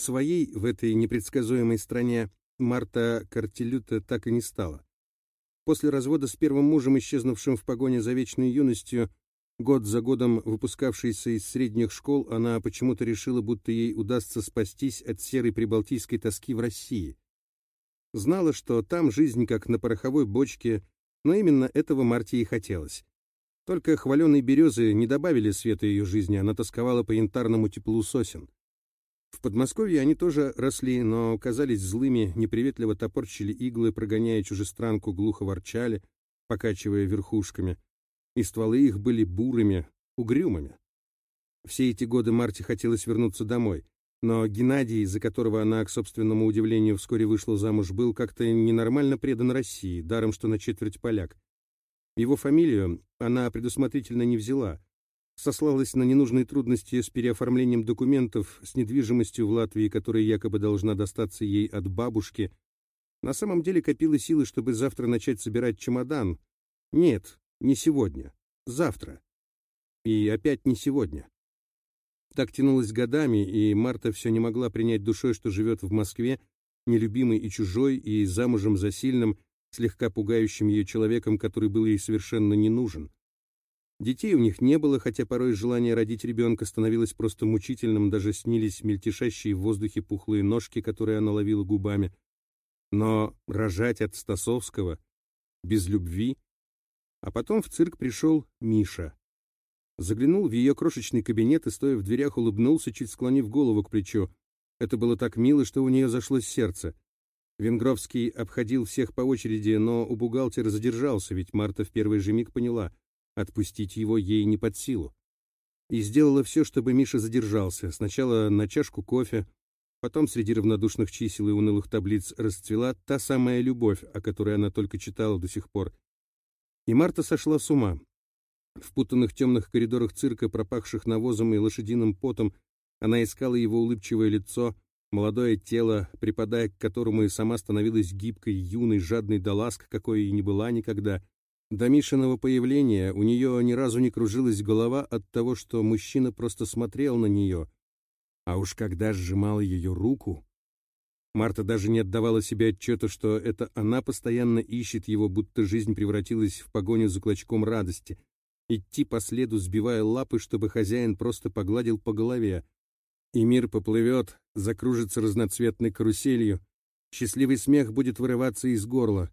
своей в этой непредсказуемой стране Марта Картилюта так и не стала. После развода с первым мужем, исчезнувшим в погоне за вечной юностью, год за годом выпускавшейся из средних школ, она почему-то решила, будто ей удастся спастись от серой прибалтийской тоски в России. Знала, что там жизнь как на пороховой бочке, но именно этого Марте и хотелось. Только хваленые березы не добавили света ее жизни, она тосковала по янтарному теплу сосен. В Подмосковье они тоже росли, но казались злыми, неприветливо топорчили иглы, прогоняя чужестранку, глухо ворчали, покачивая верхушками, и стволы их были бурыми, угрюмыми. Все эти годы Марте хотелось вернуться домой, но Геннадий, за которого она, к собственному удивлению, вскоре вышла замуж, был как-то ненормально предан России, даром что на четверть поляк. Его фамилию она предусмотрительно не взяла, сослалась на ненужные трудности с переоформлением документов с недвижимостью в Латвии, которая якобы должна достаться ей от бабушки. На самом деле копила силы, чтобы завтра начать собирать чемодан. Нет, не сегодня. Завтра. И опять не сегодня. Так тянулось годами, и Марта все не могла принять душой, что живет в Москве, нелюбимой и чужой, и замужем за сильным, слегка пугающим ее человеком, который был ей совершенно не нужен. Детей у них не было, хотя порой желание родить ребенка становилось просто мучительным, даже снились мельтешащие в воздухе пухлые ножки, которые она ловила губами. Но рожать от Стасовского, без любви... А потом в цирк пришел Миша. Заглянул в ее крошечный кабинет и, стоя в дверях, улыбнулся, чуть склонив голову к плечу. Это было так мило, что у нее зашлось сердце. Венгровский обходил всех по очереди, но у бухгалтера задержался, ведь Марта в первый же миг поняла — Отпустить его ей не под силу. И сделала все, чтобы Миша задержался. Сначала на чашку кофе, потом среди равнодушных чисел и унылых таблиц расцвела та самая любовь, о которой она только читала до сих пор. И Марта сошла с ума. В путанных темных коридорах цирка, пропахших навозом и лошадиным потом, она искала его улыбчивое лицо, молодое тело, припадая к которому и сама становилась гибкой, юной, жадной до ласк, какой и не была никогда — до Мишиного появления у нее ни разу не кружилась голова от того, что мужчина просто смотрел на нее. А уж когда сжимал ее руку... Марта даже не отдавала себе отчета, что это она постоянно ищет его, будто жизнь превратилась в погоню за клочком радости. Идти по следу, сбивая лапы, чтобы хозяин просто погладил по голове. И мир поплывет, закружится разноцветной каруселью. Счастливый смех будет вырываться из горла.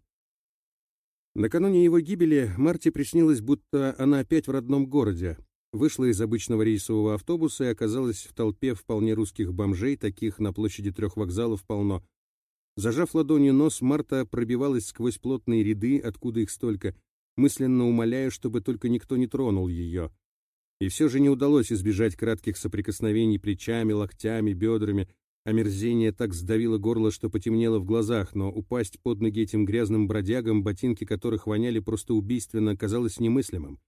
Накануне его гибели Марте приснилось, будто она опять в родном городе. Вышла из обычного рейсового автобуса и оказалась в толпе вполне русских бомжей, таких на площади трех вокзалов полно. Зажав ладонью нос, Марта пробивалась сквозь плотные ряды, откуда их столько, мысленно умоляя, чтобы только никто не тронул ее. И все же не удалось избежать кратких соприкосновений плечами, локтями, бедрами, Омерзение так сдавило горло, что потемнело в глазах, но упасть под ноги этим грязным бродягам, ботинки которых воняли просто убийственно, казалось немыслимым.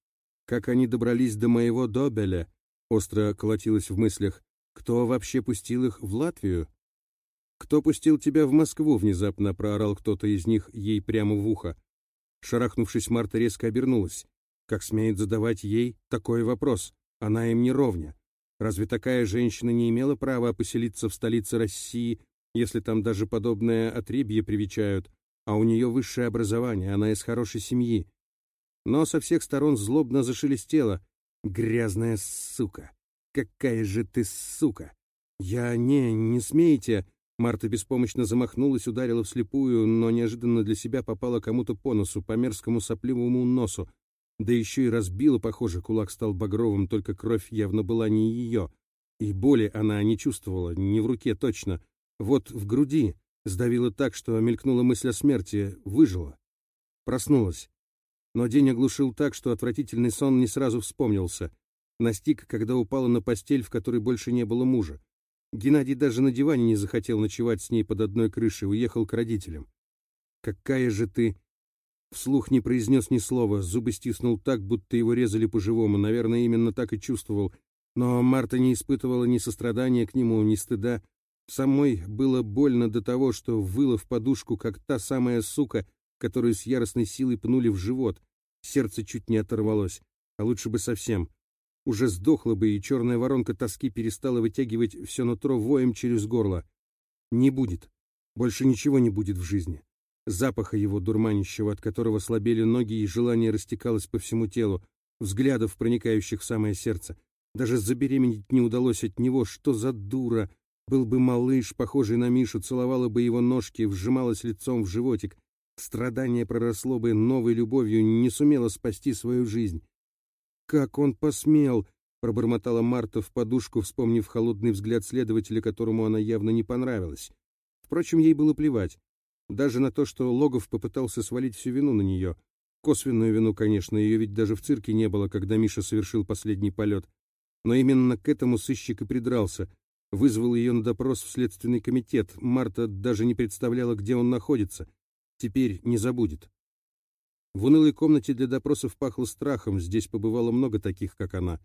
Как они добрались до моего Добеля? Остро колотилось в мыслях. Кто вообще пустил их в Латвию? «Кто пустил тебя в Москву?» — внезапно проорал кто-то из них ей прямо в ухо. Шарахнувшись, Марта резко обернулась. Как смеет задавать ей такой вопрос? Она им не ровня. Разве такая женщина не имела права поселиться в столице России, если там даже подобное отребье привечают, а у нее высшее образование, она из хорошей семьи? Но со всех сторон злобно зашелестело. «Грязная сука! Какая же ты сука!» «Я не, не смейте!» Марта беспомощно замахнулась, ударила вслепую, но неожиданно для себя попала кому-то по носу, по мерзкому сопливому носу, да еще и разбила, похоже, кулак стал багровым, только кровь явно была не ее. И боли она не чувствовала, не в руке точно. Вот в груди сдавила так, что мелькнула мысль о смерти, выжила. Проснулась. Но день оглушил так, что отвратительный сон не сразу вспомнился. Настиг, когда упала на постель, в которой больше не было мужа. Геннадий даже на диване не захотел ночевать с ней под одной крышей, уехал к родителям. «Какая же ты...» Вслух не произнес ни слова, зубы стиснул так, будто его резали по-живому, наверное, именно так и чувствовал. Но Марта не испытывала ни сострадания к нему, ни стыда. Самой было больно до того, что выла в подушку, как та самая сука, которую с яростной силой пнули в живот. Сердце чуть не оторвалось, а лучше бы совсем. уже сдохла бы, и черная воронка тоски перестала вытягивать все нутро воем через горло. Не будет. Больше ничего не будет в жизни. Запаха его дурманящего, от которого слабели ноги, и желание растекалось по всему телу, взглядов, проникающих в самое сердце. Даже забеременеть не удалось от него. Что за дура! Был бы малыш, похожий на Мишу, целовала бы его ножки, вжималась лицом в животик. Страдание проросло бы новой любовью, не сумела спасти свою жизнь. «Как он посмел!» — пробормотала Марта в подушку, вспомнив холодный взгляд следователя, которому она явно не понравилась. Впрочем, ей было плевать. Даже на то, что Логов попытался свалить всю вину на нее. Косвенную вину, конечно, ее ведь даже в цирке не было, когда Миша совершил последний полет. Но именно к этому сыщик и придрался. Вызвал ее на допрос в следственный комитет. Марта даже не представляла, где он находится. Теперь не забудет. В унылой комнате для допросов пахло страхом, здесь побывало много таких, как она.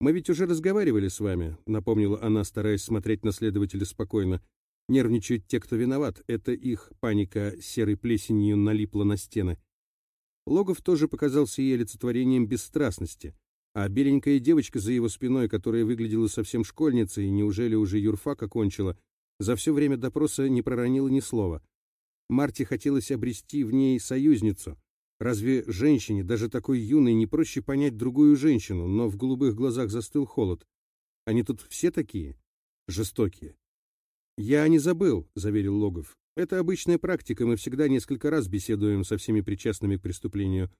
«Мы ведь уже разговаривали с вами», — напомнила она, стараясь смотреть на следователя спокойно. Нервничают те, кто виноват. Это их паника серой плесенью налипла на стены. Логов тоже показался ей олицетворением бесстрастности. А беленькая девочка за его спиной, которая выглядела совсем школьницей, неужели уже юрфак окончила, за все время допроса не проронила ни слова. Марте хотелось обрести в ней союзницу. Разве женщине, даже такой юной, не проще понять другую женщину, но в голубых глазах застыл холод? Они тут все такие? Жестокие. «Я не забыл», — заверил Логов. «Это обычная практика, мы всегда несколько раз беседуем со всеми причастными к преступлению».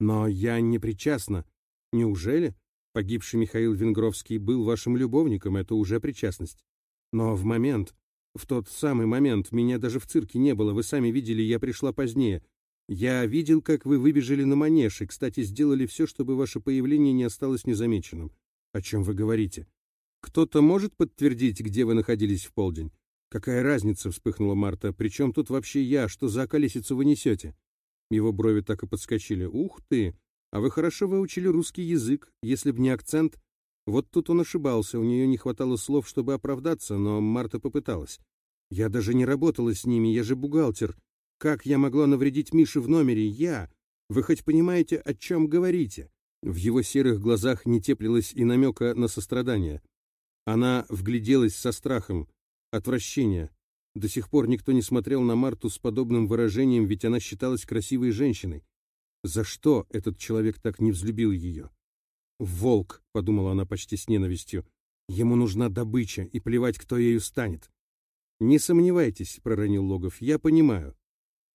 «Но я не причастна». «Неужели? Погибший Михаил Венгровский был вашим любовником, это уже причастность». «Но в момент, в тот самый момент, меня даже в цирке не было, вы сами видели, я пришла позднее. Я видел, как вы выбежали на манеж, и, кстати, сделали все, чтобы ваше появление не осталось незамеченным. О чем вы говорите? Кто-то может подтвердить, где вы находились в полдень? «Какая разница?» — вспыхнула Марта. «При чем тут вообще я? Что за колесицу вы несете?» Его брови так и подскочили. «Ух ты! А вы хорошо выучили русский язык, если б не акцент». Вот тут он ошибался, у нее не хватало слов, чтобы оправдаться, но Марта попыталась. «Я даже не работала с ними, я же бухгалтер. Как я могла навредить Мише в номере? Я! Вы хоть понимаете, о чем говорите?» В его серых глазах не теплилось и намека на сострадание. Она вгляделась со страхом. Отвращение. До сих пор никто не смотрел на Марту с подобным выражением, ведь она считалась красивой женщиной. За что этот человек так не взлюбил ее? «Волк», — подумала она почти с ненавистью, — «ему нужна добыча, и плевать, кто ею станет». «Не сомневайтесь», — проронил Логов, — «я понимаю».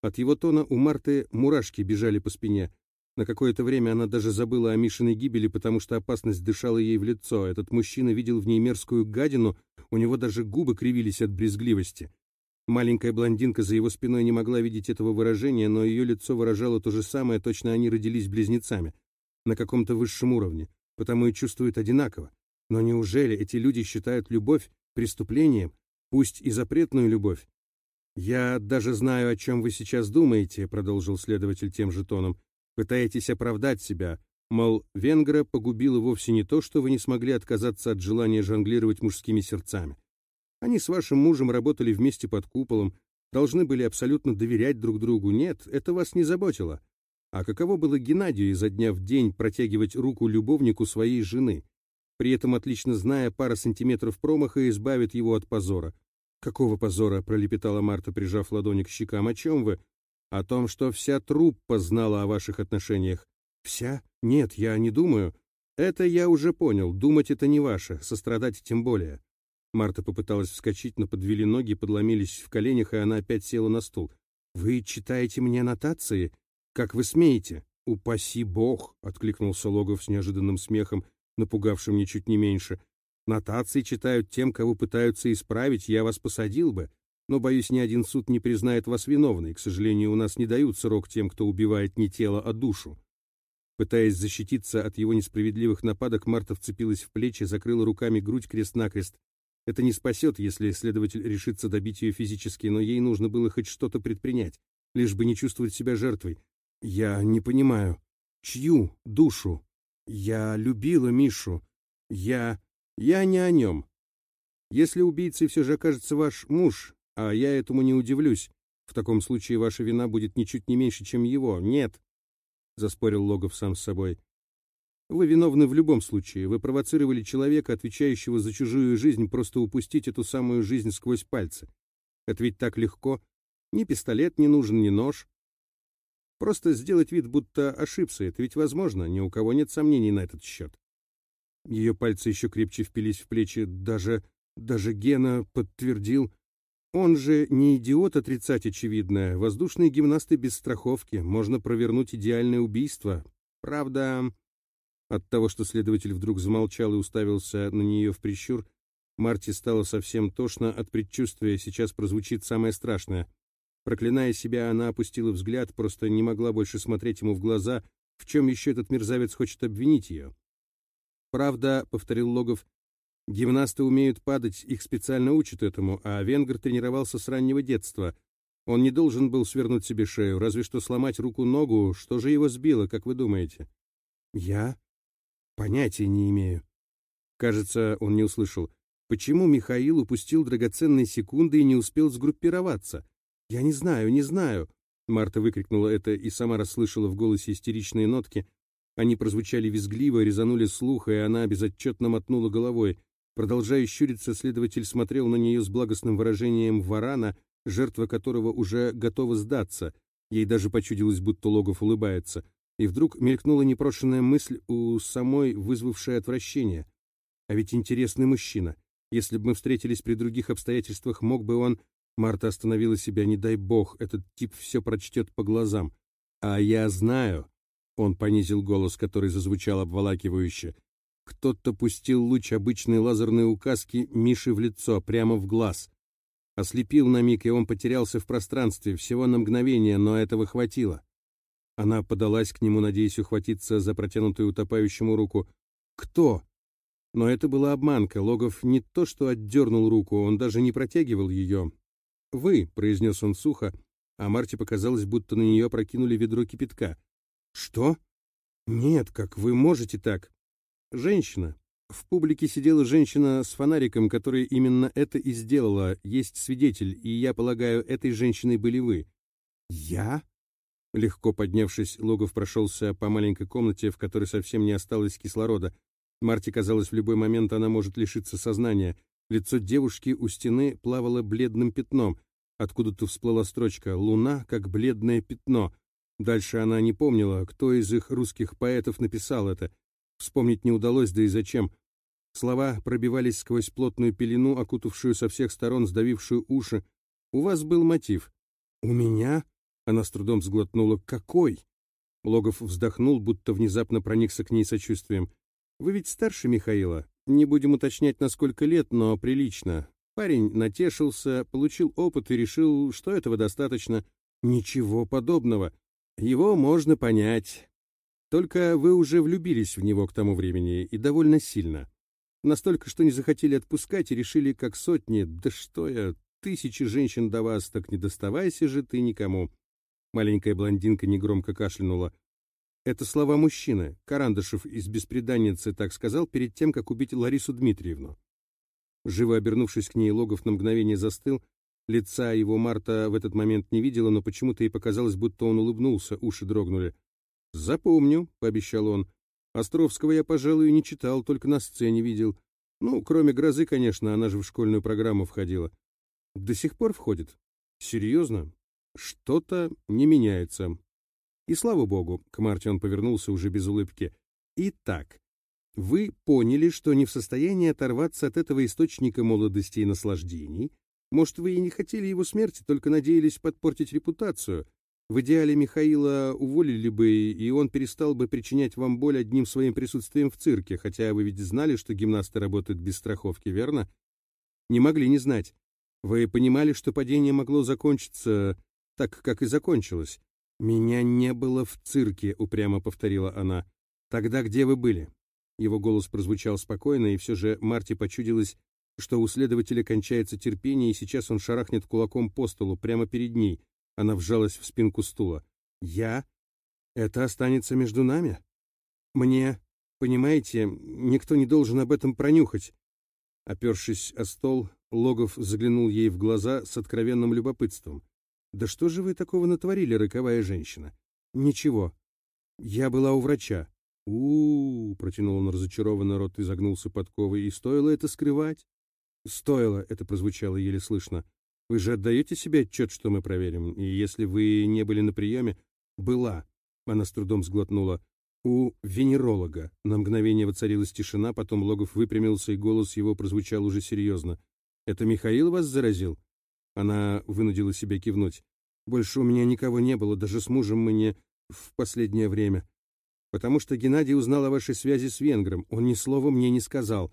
От его тона у Марты мурашки бежали по спине. На какое-то время она даже забыла о Мишиной гибели, потому что опасность дышала ей в лицо. Этот мужчина видел в ней мерзкую гадину, у него даже губы кривились от брезгливости. Маленькая блондинка за его спиной не могла видеть этого выражения, но ее лицо выражало то же самое, точно они родились близнецами, на каком-то высшем уровне, потому и чувствуют одинаково. Но неужели эти люди считают любовь преступлением, пусть и запретную любовь? «Я даже знаю, о чем вы сейчас думаете», — продолжил следователь тем же тоном. Пытаетесь оправдать себя, мол, венгра погубило вовсе не то, что вы не смогли отказаться от желания жонглировать мужскими сердцами. Они с вашим мужем работали вместе под куполом, должны были абсолютно доверять друг другу. Нет, это вас не заботило. А каково было Геннадию изо дня в день протягивать руку любовнику своей жены, при этом отлично зная, пара сантиметров промаха избавит его от позора. «Какого позора?» — пролепетала Марта, прижав ладони к щекам. «О чем вы? О том, что вся труппа знала о ваших отношениях. Вся? Нет, я не думаю. Это я уже понял. Думать это не ваше, сострадать тем более. Марта попыталась вскочить, но подвели ноги, подломились в коленях, и она опять села на стул. «Вы читаете мне аннотации? Как вы смеете?» «Упаси бог!» — откликнулся Логов с неожиданным смехом, напугавшим ничуть не меньше. «Нотации читают тем, кого пытаются исправить, я вас посадил бы но, боюсь, ни один суд не признает вас виновной. К сожалению, у нас не дают срок тем, кто убивает не тело, а душу». Пытаясь защититься от его несправедливых нападок, Марта вцепилась в плечи, закрыла руками грудь крест-накрест. Это не спасет, если следователь решится добить ее физически, но ей нужно было хоть что-то предпринять, лишь бы не чувствовать себя жертвой. «Я не понимаю. Чью душу? Я любила Мишу. Я... Я не о нем. Если убийцей все же окажется ваш муж, а я этому не удивлюсь. В таком случае ваша вина будет ничуть не меньше, чем его. Нет, — заспорил Логов сам с собой. Вы виновны в любом случае. Вы провоцировали человека, отвечающего за чужую жизнь, просто упустить эту самую жизнь сквозь пальцы. Это ведь так легко. Ни пистолет не нужен, ни нож. Просто сделать вид, будто ошибся, это ведь возможно, ни у кого нет сомнений на этот счет. Ее пальцы еще крепче впились в плечи, даже, даже Гена подтвердил. Он же не идиот отрицать очевидное. Воздушные гимнасты без страховки. Можно провернуть идеальное убийство. Правда... От того, что следователь вдруг замолчал и уставился на нее в прищур, Марти стало совсем тошно от предчувствия, сейчас прозвучит самое страшное. Проклиная себя, она опустила взгляд, просто не могла больше смотреть ему в глаза, в чем еще этот мерзавец хочет обвинить ее. «Правда», — повторил Логов, — «гимнасты умеют падать, их специально учат этому, а Венгер тренировался с раннего детства. Он не должен был свернуть себе шею, разве что сломать руку-ногу. Что же его сбило, как вы думаете?» «Я? Понятия не имею». Кажется, он не услышал. Почему Михаил упустил драгоценные секунды и не успел сгруппироваться? «Я не знаю, не знаю!» Марта выкрикнула это и сама расслышала в голосе истеричные нотки. Они прозвучали визгливо, резанули слух, и она безотчетно мотнула головой. Продолжая щуриться, следователь смотрел на нее с благостным выражением варана, жертва которого уже готова сдаться. Ей даже почудилось, будто Логов улыбается. И вдруг мелькнула непрошенная мысль у самой, вызвавшая отвращение. А ведь интересный мужчина. Если бы мы встретились при других обстоятельствах, мог бы он Марта остановила себя, не дай бог, этот тип все прочтет по глазам. «А я знаю», — он понизил голос, который зазвучал обволакивающе, «кто-то пустил луч обычной лазерной указки Миши в лицо, прямо в глаз. Ослепил на миг, и он потерялся в пространстве, всего на мгновение, но этого хватило». Она подалась к нему, надеясь ухватиться за протянутую утопающему руку. «Кто?» Но это была обманка. Логов не то что отдернул руку, он даже не протягивал ее, «Вы», — произнес он сухо, а Марте показалось, будто на нее прокинули ведро кипятка. «Что? Нет, как вы можете так?» «Женщина. В публике сидела женщина с фонариком, которая именно это и сделала. Есть свидетель, и я полагаю, этой женщиной были вы». «Я?» Легко поднявшись, Логов прошелся по маленькой комнате, в которой совсем не осталось кислорода. Марте казалось, в любой момент она может лишиться сознания. Лицо девушки у стены плавало бледным пятном. Откуда-то всплыла строчка «Луна, как бледное пятно». Дальше она не помнила, кто из их русских поэтов написал это. Вспомнить не удалось, да и зачем. Слова пробивались сквозь плотную пелену, окутавшую со всех сторон, сдавившую уши. «У вас был мотив». «У меня?» Она с трудом сглотнула. «Какой?» Логов вздохнул, будто внезапно проникся к ней сочувствием. «Вы ведь старше Михаила. Не будем уточнять, на сколько лет, но прилично. Парень натешился, получил опыт и решил, что этого достаточно. Ничего подобного. Его можно понять. Только вы уже влюбились в него к тому времени, и довольно сильно. Настолько, что не захотели отпускать и решили, как сотни, да что я, тысячи женщин до вас, так не доставайся же ты никому. Маленькая блондинка негромко кашлянула. Это слова мужчины. Карандашев из «Беспреданницы» так сказал перед тем, как убить Ларису Дмитриевну. Живо обернувшись к ней, Логов на мгновение застыл. Лица его Марта в этот момент не видела, но почему-то ей показалось, будто он улыбнулся, уши дрогнули. «Запомню», — пообещал он. «Островского я, пожалуй, не читал, только на сцене видел. Ну, кроме «Грозы», конечно, она же в школьную программу входила. До сих пор входит? Серьезно? Что-то не меняется. И слава богу, к Марте он повернулся уже без улыбки. Итак, вы поняли, что не в состоянии оторваться от этого источника молодости и наслаждений. Может, вы и не хотели его смерти, только надеялись подпортить репутацию. В идеале Михаила уволили бы, и он перестал бы причинять вам боль одним своим присутствием в цирке, хотя вы ведь знали, что гимнасты работают без страховки, верно? Не могли не знать. Вы понимали, что падение могло закончиться так, как и закончилось. «Меня не было в цирке», — упрямо повторила она. «Тогда где вы были?» Его голос прозвучал спокойно, и все же Марте почудилось, что у следователя кончается терпение, и сейчас он шарахнет кулаком по столу, прямо перед ней. Она вжалась в спинку стула. «Я? Это останется между нами? Мне, понимаете, никто не должен об этом пронюхать». Опершись о стол, Логов заглянул ей в глаза с откровенным любопытством. «Да что же вы такого натворили, роковая женщина?» «Ничего. Я была у врача. у, -у, -у протянул он разочарованно, рот изогнулся подковой. «И стоило это скрывать?» «Стоило», — это прозвучало еле слышно. «Вы же отдаете себе отчет, что мы проверим? И если вы не были на приеме...» «Была», — она с трудом сглотнула. «У венеролога». На мгновение воцарилась тишина, потом Логов выпрямился, и голос его прозвучал уже серьезно. «Это Михаил вас заразил?» Она вынудила себя кивнуть. «Больше у меня никого не было, даже с мужем мы не... в последнее время. Потому что Геннадий узнал о вашей связи с венгром. Он ни слова мне не сказал.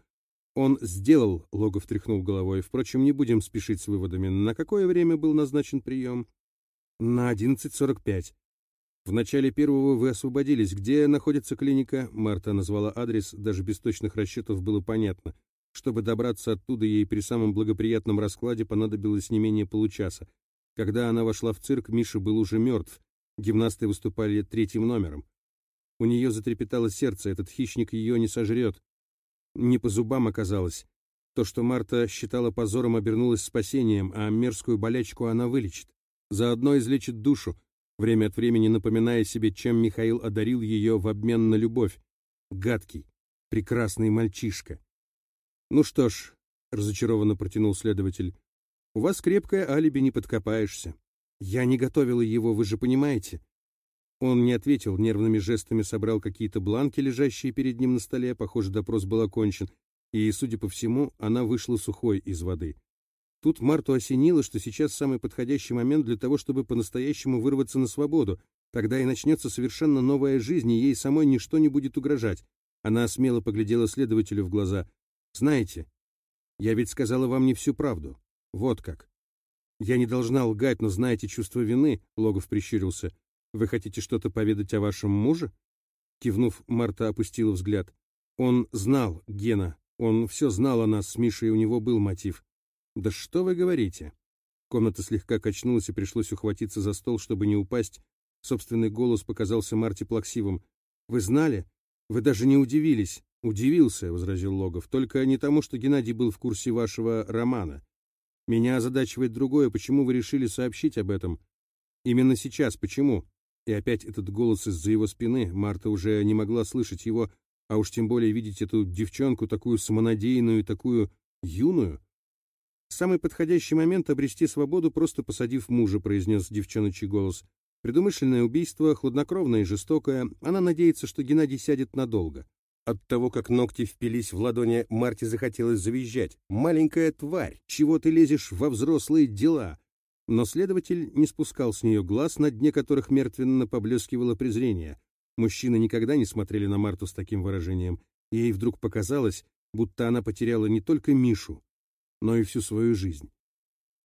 Он сделал, Логов тряхнул головой. Впрочем, не будем спешить с выводами. На какое время был назначен прием? На 11.45. В начале первого вы освободились. Где находится клиника? Марта назвала адрес, даже без точных расчетов было понятно. Чтобы добраться оттуда, ей при самом благоприятном раскладе понадобилось не менее получаса. Когда она вошла в цирк, Миша был уже мертв. Гимнасты выступали третьим номером. У нее затрепетало сердце, этот хищник ее не сожрет. Не по зубам оказалось. То, что Марта считала позором, обернулось спасением, а мерзкую болячку она вылечит. Заодно излечит душу, время от времени напоминая себе, чем Михаил одарил ее в обмен на любовь. Гадкий, прекрасный мальчишка. «Ну что ж», — разочарованно протянул следователь, — «у вас крепкое алиби, не подкопаешься. Я не готовила его, вы же понимаете. Он не ответил, нервными жестами собрал какие-то бланки, лежащие перед ним на столе, похоже, допрос был окончен, и, судя по всему, она вышла сухой из воды. Тут Марту осенило, что сейчас самый подходящий момент для того, чтобы по-настоящему вырваться на свободу, тогда и начнется совершенно новая жизнь, и ей самой ничто не будет угрожать. Она смело поглядела следователю в глаза. «Знаете, я ведь сказала вам не всю правду. Вот как. Я не должна лгать, но знаете чувство вины», — Логов прищурился, — вы хотите что-то поведать о вашем муже? Кивнув, Марта опустила взгляд. Он знал Гена. Он все знал о нас с Мишей, у него был мотив. Да что вы говорите? Комната слегка качнулась, и пришлось ухватиться за стол, чтобы не упасть. Собственный голос показался Марте плаксивым. «Вы знали? Вы даже не удивились». «Удивился», — возразил Логов, — «только не тому, что Геннадий был в курсе вашего романа. Меня озадачивает другое, почему вы решили сообщить об этом? Именно сейчас, почему?» И опять этот голос из-за его спины, Марта уже не могла слышать его, а уж тем более видеть эту девчонку, такую самонадеянную, такую юную. «Самый подходящий момент обрести свободу, просто посадив мужа», — произнес девчоночий голос. «Предумышленное убийство, хладнокровное и жестокое. Она надеется, что Геннадий сядет надолго». От того, как ногти впились в ладони, Марте захотелось завизжать. «Маленькая тварь! Чего ты лезешь во взрослые дела? Но следователь не спускал с нее глаз, на дне которых мертвенно поблескивало презрение. Мужчины никогда не смотрели на Марту с таким выражением, ей вдруг показалось, будто она потеряла не только Мишу, но и всю свою жизнь.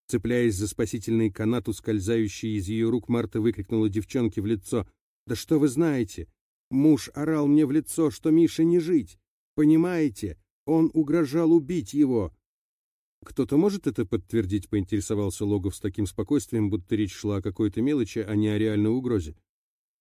Цепляясь за спасительный канат, ускользающий из ее рук, Марта выкрикнула девчонке в лицо. «Да что вы знаете? Муж орал мне в лицо, что Мише не жить. Понимаете? Он угрожал убить его. «Кто-то может это подтвердить?» — поинтересовался Логов с таким спокойствием, будто речь шла о какой-то мелочи, а не о реальной угрозе.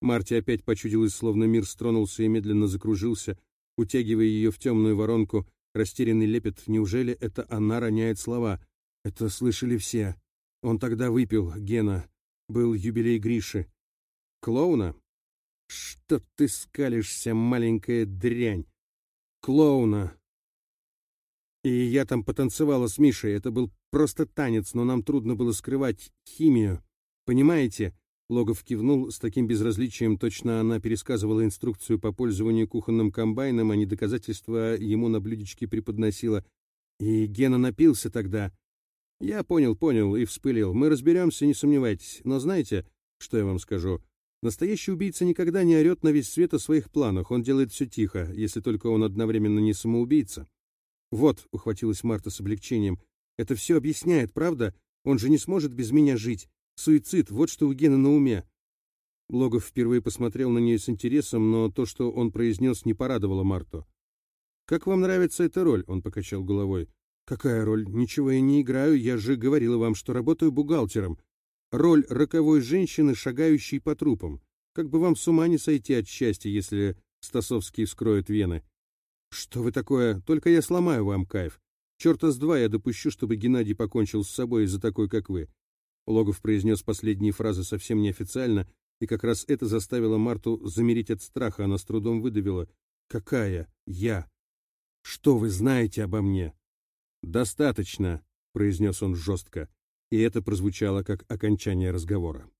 Марте опять почудилось, словно мир стронулся и медленно закружился, утягивая ее в темную воронку. Растерянный лепет. Неужели это она роняет слова? Это слышали все. Он тогда выпил, Гена. Был юбилей Гриши. Клоуна? Что ты скалишься, маленькая дрянь? Клоуна! И я там потанцевала с Мишей. Это был просто танец, но нам трудно было скрывать химию. Понимаете? Логов кивнул с таким безразличием, точно она пересказывала инструкцию по пользованию кухонным комбайном, а не доказательства ему на блюдечке преподносила. И Гена напился тогда. Я понял, понял и вспылил. Мы разберемся, не сомневайтесь. Но знаете, что я вам скажу? Настоящий убийца никогда не орет на весь свет о своих планах. Он делает все тихо, если только он одновременно не самоубийца. «Вот», — ухватилась Марта с облегчением, — «это все объясняет, правда? Он же не сможет без меня жить. Суицид, вот что у Гена на уме». Логов впервые посмотрел на нее с интересом, но то, что он произнес, не порадовало Марту. «Как вам нравится эта роль?» — он покачал головой. «Какая роль? Ничего я не играю, я же говорила вам, что работаю бухгалтером. Роль роковой женщины, шагающей по трупам. Как бы вам с ума не сойти от счастья, если Стасовский вскроет вены. «Что вы такое? Только я сломаю вам кайф. Черта с два я допущу, чтобы Геннадий покончил с собой из-за такой, как вы». Логов произнес последние фразы совсем неофициально, и как раз это заставило Марту замереть от страха. Она с трудом выдавила. «Какая я? Что вы знаете обо мне?» «Достаточно», — произнес он жестко, и это прозвучало как окончание разговора.